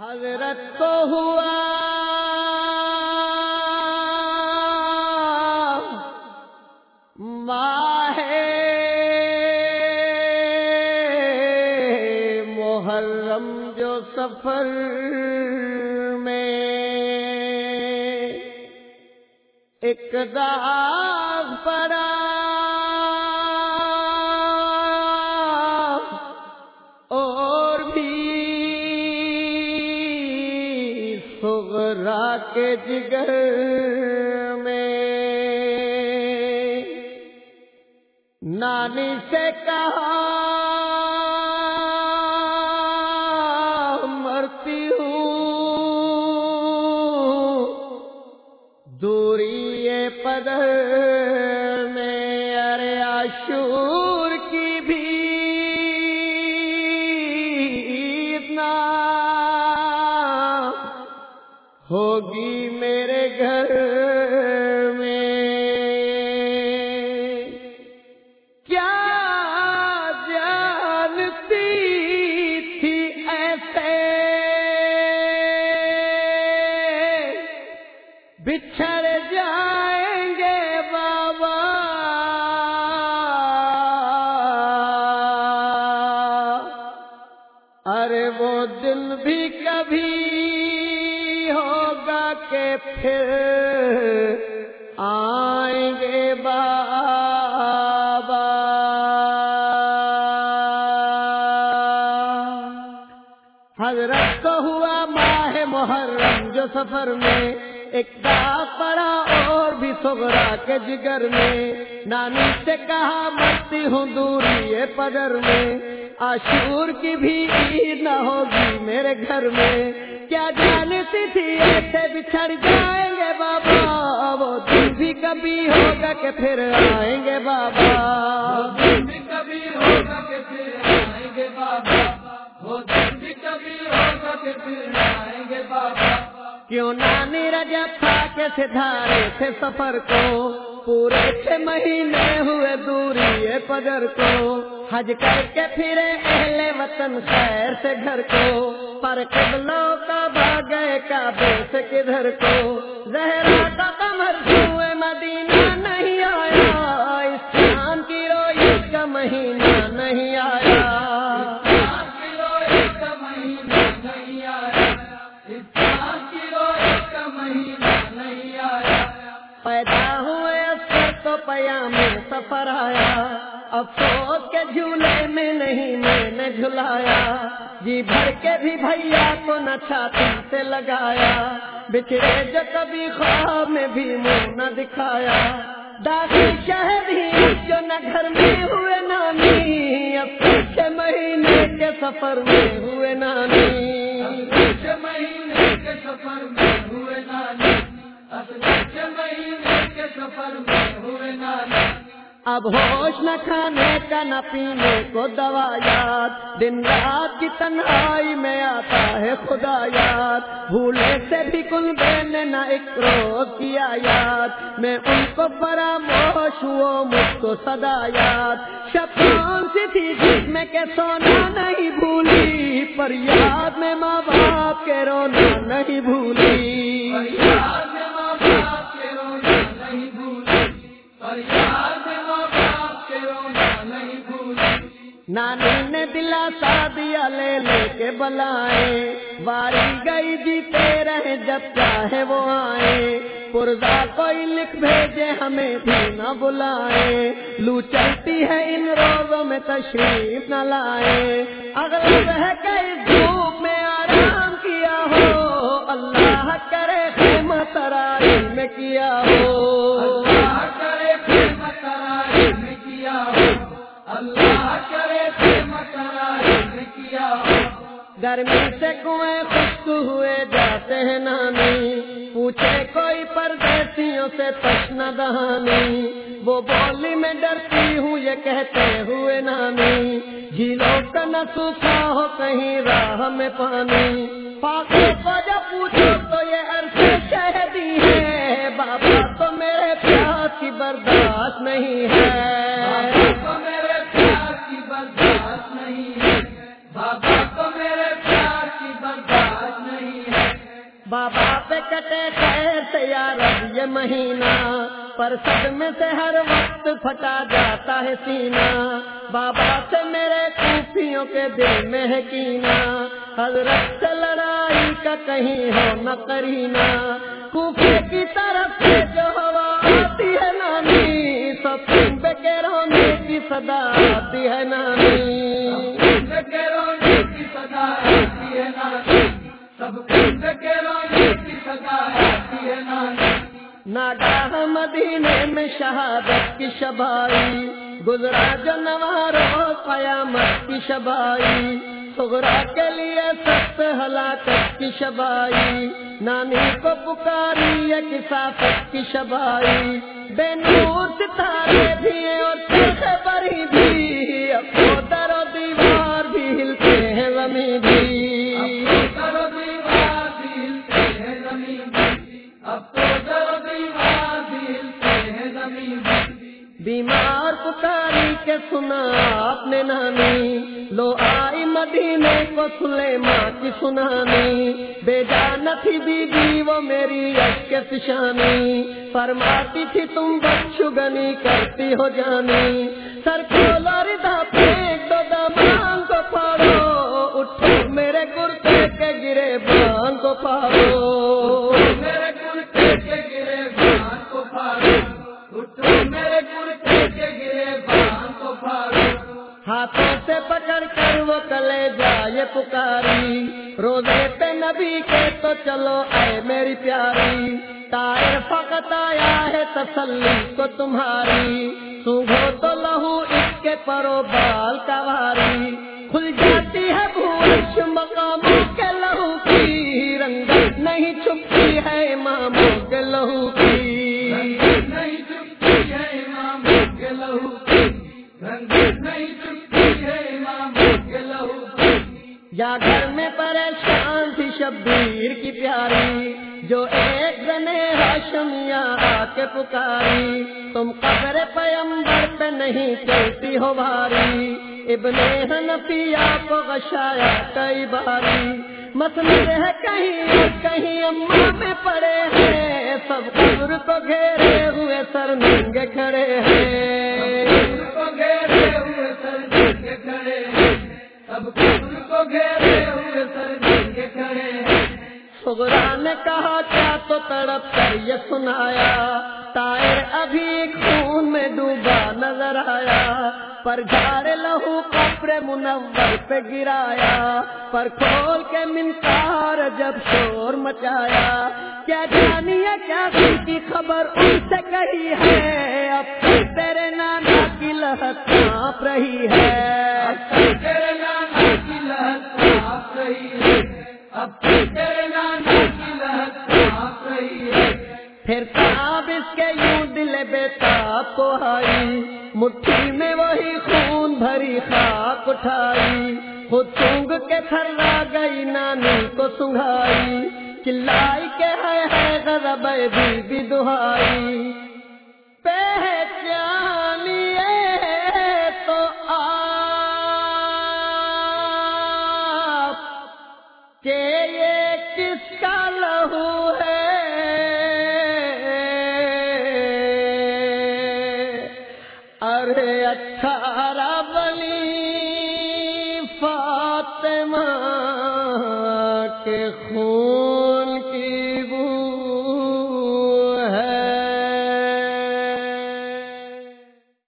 حضرت کو ہوا۔ ماہ محرم جو سفر میں ایک داغ پڑا۔ نانی سے کہا مرتی ہوں۔ دوری پدر میں ارے آشو ارے وہ دن بھی کبھی ہوگا کہ پھر آئیں گے بابا۔ حضرت کو ہوا ماہ محرم جو سفر میں، ایک داغ پڑا اور بھی سغرا کے جگر میں۔ نانی سے کہا، مرتی ہوں دوری پدر میں۔ آشور کی بھی عید نہ ہوگی میرے گھر میں۔ کیا جانتی تھی ایسے بچھڑ جائیں گے بابا؟ وہ دن بھی کبھی ہوگا کہ پھر آئیں گے بابا۔ بھی کبھی ہوگا کہ پھر آئیں گے بابا۔ وہ دن بھی کبھی ہوگا کہ پھر آئیں گے بابا۔ کیوں نانی رجب تھا کے سدھارے تھے سفر کو؟ پورے چھ مہینے ہوئے دوری پگر کو۔ حج کر کے پھرے اہل وطن خیر سے گھر کو۔ پر قبلوں کا بھاگے کعبے سے کدھر کو۔ زہرا کا کمر ہوئے مدینہ اثر تو پیام سفر آیا۔ افسوس کے جھولے میں نہیں میں نے جھلایا۔ جی بھر کے بھی بھیا کو نہ چھاتی سے لگایا۔ بچھڑے جو کبھی خواب میں بھی منہ نہ دکھایا۔ داخل شہری جو نہ گھر میں ہوئے نانی۔ اب کچھ مہینے کے سفر میں ہوئے نانی۔ کچھ مہینے کے سفر میں ہوئے نانی۔ اب سفر میں اب ہوش نہ کھانے کا نہ پینے کو دوا یاد۔ دن رات کی تنہائی میں آتا ہے خدا یاد۔ بھولے سے بھی کل نے نہ ایک روز کیا یاد۔ میں ان کو فراموش ہوا مجھ کو صدا یاد۔ شبان سی تھی جس میں کہ سونا نہیں بھولی پر یاد میں ماں باپ کے رونا نہیں بھولی۔ نہیں بھولی فریاد ماں باپ کے رونا نہیں بھولی۔ نانی نے دلاسا دیا لے لے کے بلائے، واری گئی جیتے رہے جب چاہے وہ آئے۔ پرزا کوئی لکھ بھیجے ہمیں بھی نہ بلائے۔ لو چلتی ہے ان روزوں میں تشریف نہ لائے۔ اگر ہے کئی ترائی میں کیا ہو۔ اللہ کرے خدمت ترائی میں کیا ہو۔ اللہ کرے خدمت ترائی میں کیا ہو۔ گرمی سے کنویں خشک ہوئے جاتے ہیں نانی۔ پوچھے کوئی پردیسیوں سے تشن دہانی۔ وہ بولی میں ڈرتی ہوں یہ کہتے ہوئے نانی۔ جھیلوں کا نہ سوکھا ہو کہیں راہ میں پانی۔ پاکوں کو جب پوچھو تو یہ عرصے برداشت نہیں ہے۔ میرے پیار کی برداشت نہیں ہے۔ بابا میرے پیار کی برداشت نہیں ہے۔ بابا پہ کٹے خیر سے یار اب یہ مہینہ۔ پر صدمے سے ہر وقت پھٹا جاتا ہے سینہ۔ بابا سے میرے کوفیوں کے دل میں ہے کینا حضرت سے لڑائی کا کہیں ہو نہ کرینا کوفے کی طرف سے جو ہوا آتی ہے سب کے رونے کی صدا آتی ہے نانی۔ رونے کی سزا آتی ہے نانی۔ سب رونے کی سزا آتی ہے نانی۔ ناگاہ مدینے میں شہادت کی شبائی گزرا جو نوارو قیامت کی شبائی سغرا کے لیے سخت ہلاکت کی شبائی نانی کو پکاری کسافت کی شبائی بے نور ستارے بھی، اور بری بھی۔ اب در و دیوار بھی ہلتے ہیں زمین بھی۔ دیوار ہیں زمین بھی۔ اب تو دیوار ہیں زمین بھی۔ بیمار پکاری کے سنا اپنے نانی۔ لو آئی مدینے کو سلے ماں کی سنانی۔ تھی بی وہ میری یش شانی فرماتی تھی، تم بچگنی کرتی ہو جانی۔ سر کھولا ردا پھینک دو دمان کو پاڑو۔ اٹھو، میرے گرتے کے گرے بان کو پاڑو۔ ہے تسلی کو تمہاری سوگھو تو لہو اس کے پرو بال کواری کھل جاتی ہے بھوش مقاموں کے لہو کی رنگت نہیں چھپتی ہے اماموں کے لہو کی نہیں ہے کے لہو کی نہیں ہے کے لہو کی۔ یا گھر میں پریشان تھی شبیر کی پیاری۔ جو ایک گنے ہاشمیا آ کے پکاری، تم قبر پیمبر پہ نہیں چلتی ہو بھاری ابن حنفیہ کو غشایا کئی باری۔ مسئلے ہے کہیں کہیں اماں میں پڑے ہیں۔ سب قبر کو گھیرے ہوئے سر ننگے کھڑے ہیں۔ کو گھیرے ہوئے سر کے کھڑے ہیں۔ سب قبر کو گھیرے ہوئے سر کے کھڑے ہیں۔ سغرا نے کہا کیا تو تڑپ کر یہ سنایا۔ تائر ابھی خون میں ڈوبا نظر آیا۔ پر جھاڑ لہو کپڑے منور پہ گرایا۔ پر کھول کے منکار جب شور مچایا۔ کیا جانیے کیا ان کی خبر ان سے کہی ہے؟ اب تیرے نانا کی لہت کانپ رہی ہے۔ تیرے نانا کی لہت آپ رہی ہے۔ اب تیرے نانا پھر صاحب اس کے یوں دل بیتاب کو آئی، مٹھی میں وہی خون بھری خاک اٹھائی۔ خود سونگ کے تھرا گئی، نانی کو سنگھائی۔ چلائی کے ہے ہے غضب بی بی دہائی۔ پہ ارے اچھا بلی